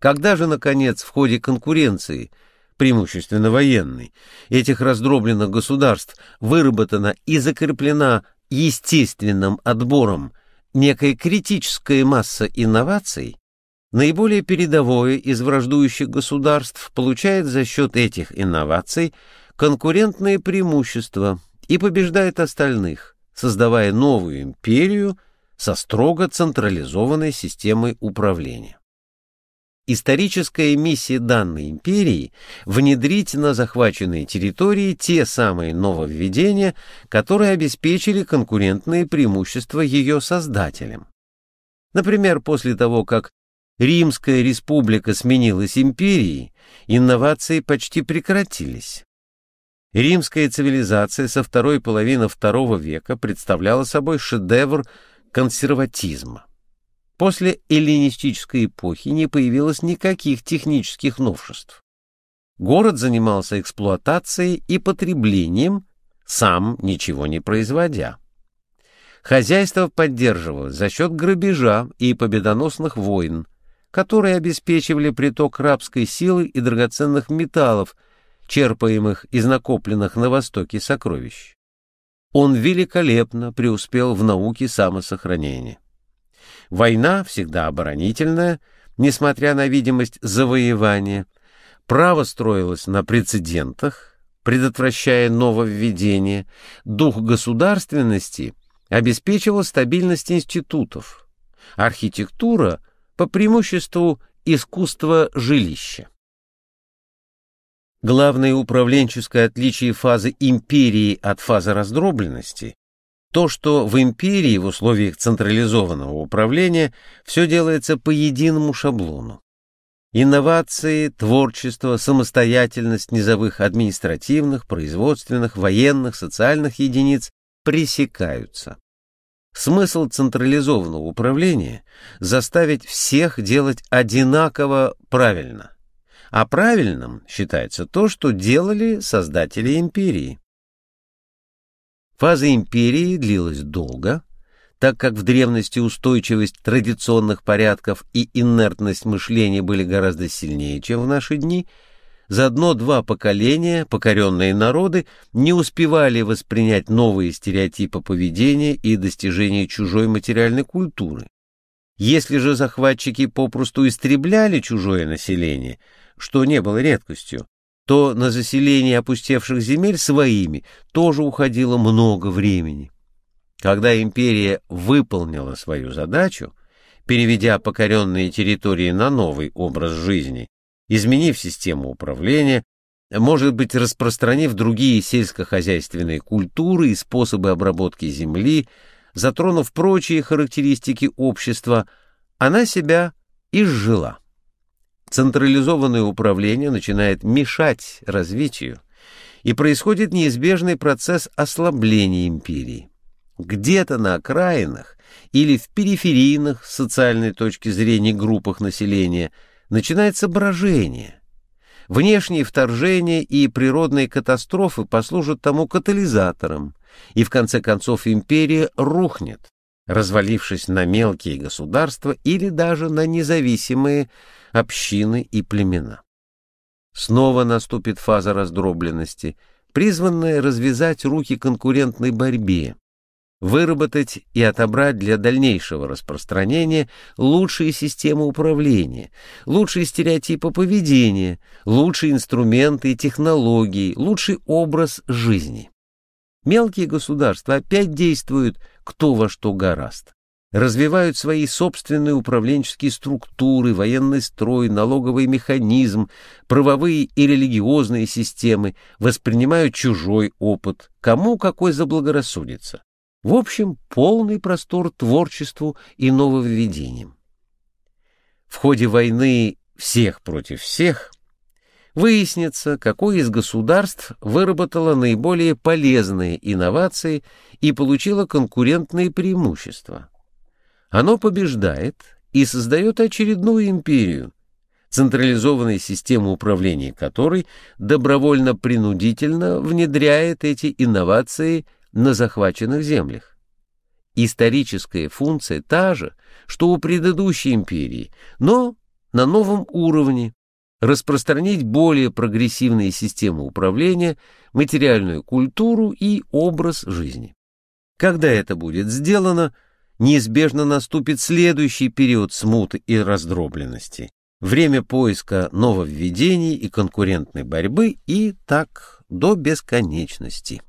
Когда же, наконец, в ходе конкуренции, преимущественно военной, этих раздробленных государств выработана и закреплена естественным отбором некая критическая масса инноваций, наиболее передовое из враждующих государств получает за счет этих инноваций конкурентные преимущества и побеждает остальных, создавая новую империю со строго централизованной системой управления. Историческая миссия данной империи – внедрить на захваченные территории те самые нововведения, которые обеспечили конкурентные преимущества ее создателям. Например, после того, как Римская республика сменилась империей, инновации почти прекратились. Римская цивилизация со второй половины II века представляла собой шедевр консерватизма. После эллинистической эпохи не появилось никаких технических новшеств. Город занимался эксплуатацией и потреблением, сам ничего не производя. Хозяйство поддерживалось за счет грабежа и победоносных войн, которые обеспечивали приток рабской силы и драгоценных металлов, черпаемых из накопленных на Востоке сокровищ. Он великолепно преуспел в науке самосохранения. Война всегда оборонительная, несмотря на видимость завоевания. Право строилось на прецедентах, предотвращая нововведение. Дух государственности обеспечивал стабильность институтов. Архитектура по преимуществу искусство жилища. Главное управленческое отличие фазы империи от фазы раздробленности то, что в империи в условиях централизованного управления все делается по единому шаблону. Инновации, творчество, самостоятельность низовых административных, производственных, военных, социальных единиц пресекаются. Смысл централизованного управления – заставить всех делать одинаково правильно. А правильным считается то, что делали создатели империи. Фаза империи длилась долго, так как в древности устойчивость традиционных порядков и инертность мышления были гораздо сильнее, чем в наши дни, за одно-два поколения покоренные народы не успевали воспринять новые стереотипы поведения и достижения чужой материальной культуры. Если же захватчики попросту истребляли чужое население, что не было редкостью, то на заселение опустевших земель своими тоже уходило много времени. Когда империя выполнила свою задачу, переведя покоренные территории на новый образ жизни, изменив систему управления, может быть, распространив другие сельскохозяйственные культуры и способы обработки земли, затронув прочие характеристики общества, она себя изжила. Централизованное управление начинает мешать развитию, и происходит неизбежный процесс ослабления империи. Где-то на окраинах или в периферийных социальной точки зрения группах населения начинается брожение. Внешние вторжения и природные катастрофы послужат тому катализатором, и в конце концов империя рухнет, развалившись на мелкие государства или даже на независимые общины и племена. Снова наступит фаза раздробленности, призванная развязать руки конкурентной борьбе, выработать и отобрать для дальнейшего распространения лучшие системы управления, лучшие стереотипы поведения, лучшие инструменты и технологии, лучший образ жизни. Мелкие государства опять действуют кто во что гораст развивают свои собственные управленческие структуры, военный строй, налоговый механизм, правовые и религиозные системы, воспринимают чужой опыт, кому какой заблагорассудится. В общем, полный простор творчеству и нововведениям. В ходе войны всех против всех выяснится, какое из государств выработало наиболее полезные инновации и получило конкурентные преимущества. Оно побеждает и создает очередную империю, централизованная система управления которой добровольно-принудительно внедряет эти инновации на захваченных землях. Историческая функция та же, что у предыдущей империи, но на новом уровне, распространить более прогрессивные системы управления, материальную культуру и образ жизни. Когда это будет сделано, неизбежно наступит следующий период смуты и раздробленности, время поиска нововведений и конкурентной борьбы и так до бесконечности.